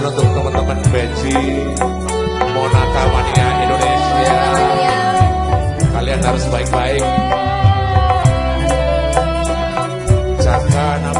untuk teman-teman Benji Monata Mania Indonesia. Kalian harus baik-baik. Jaga nama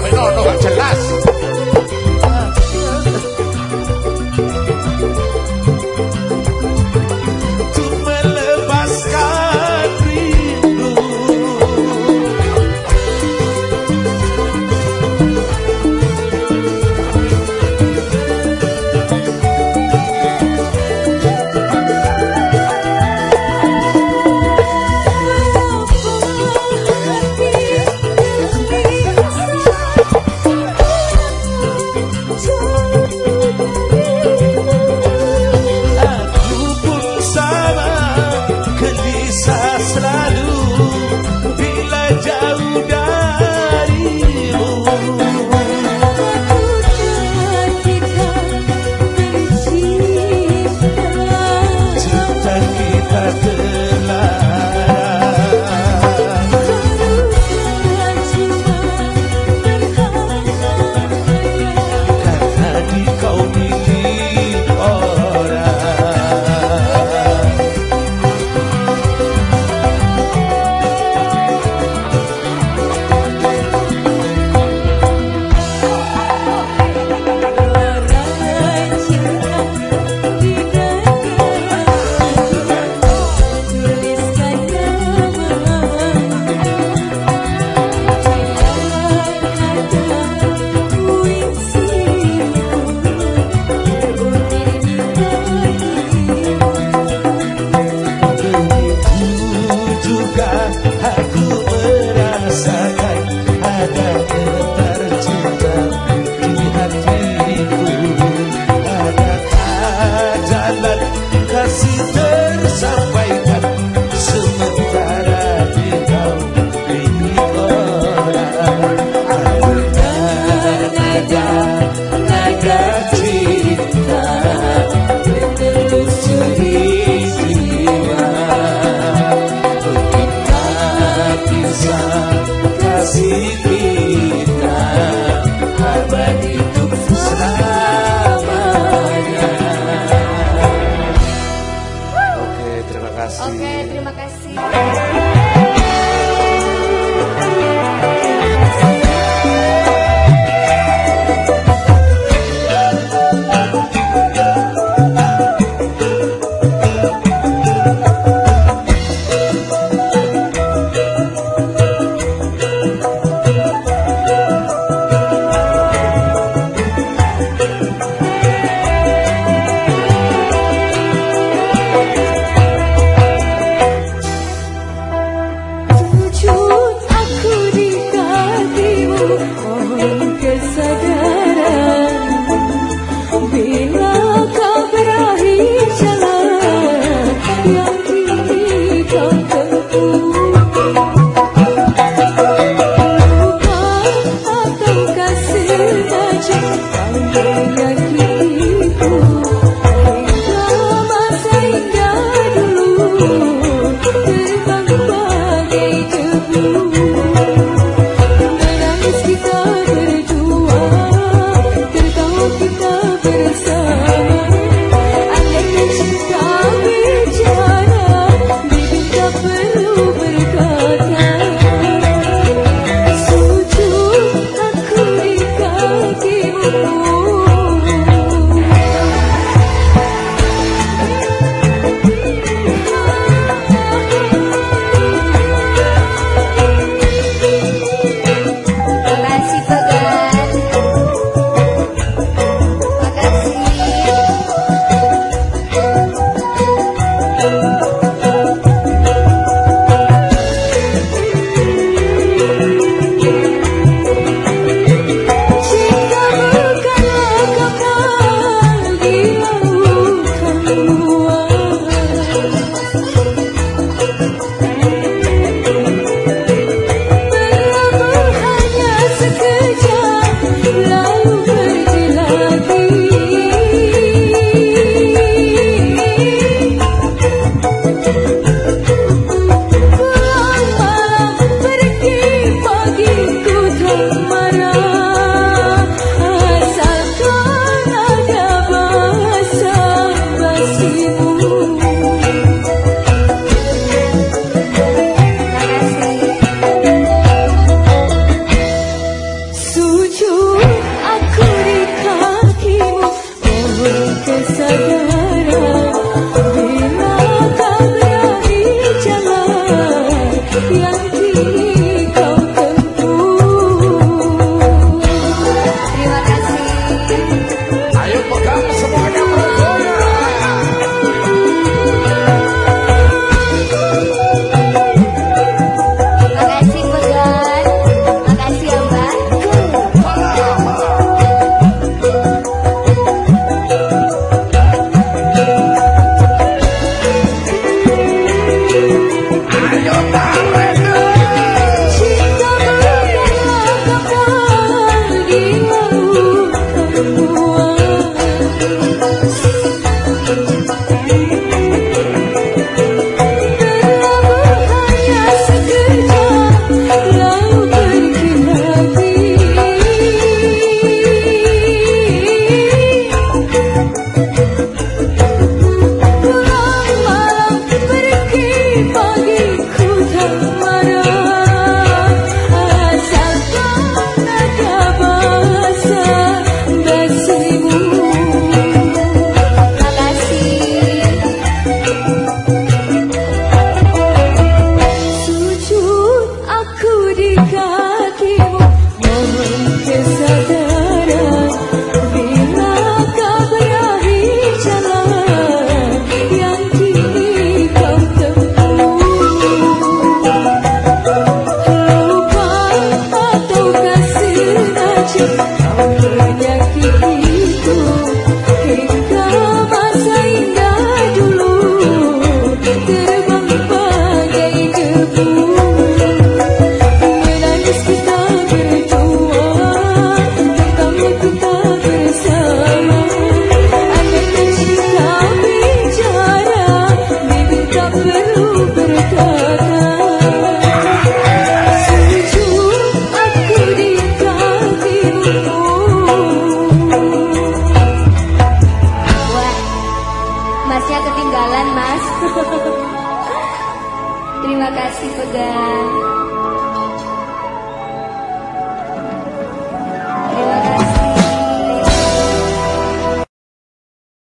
no, no, no. kasih. Oke, terima kasih.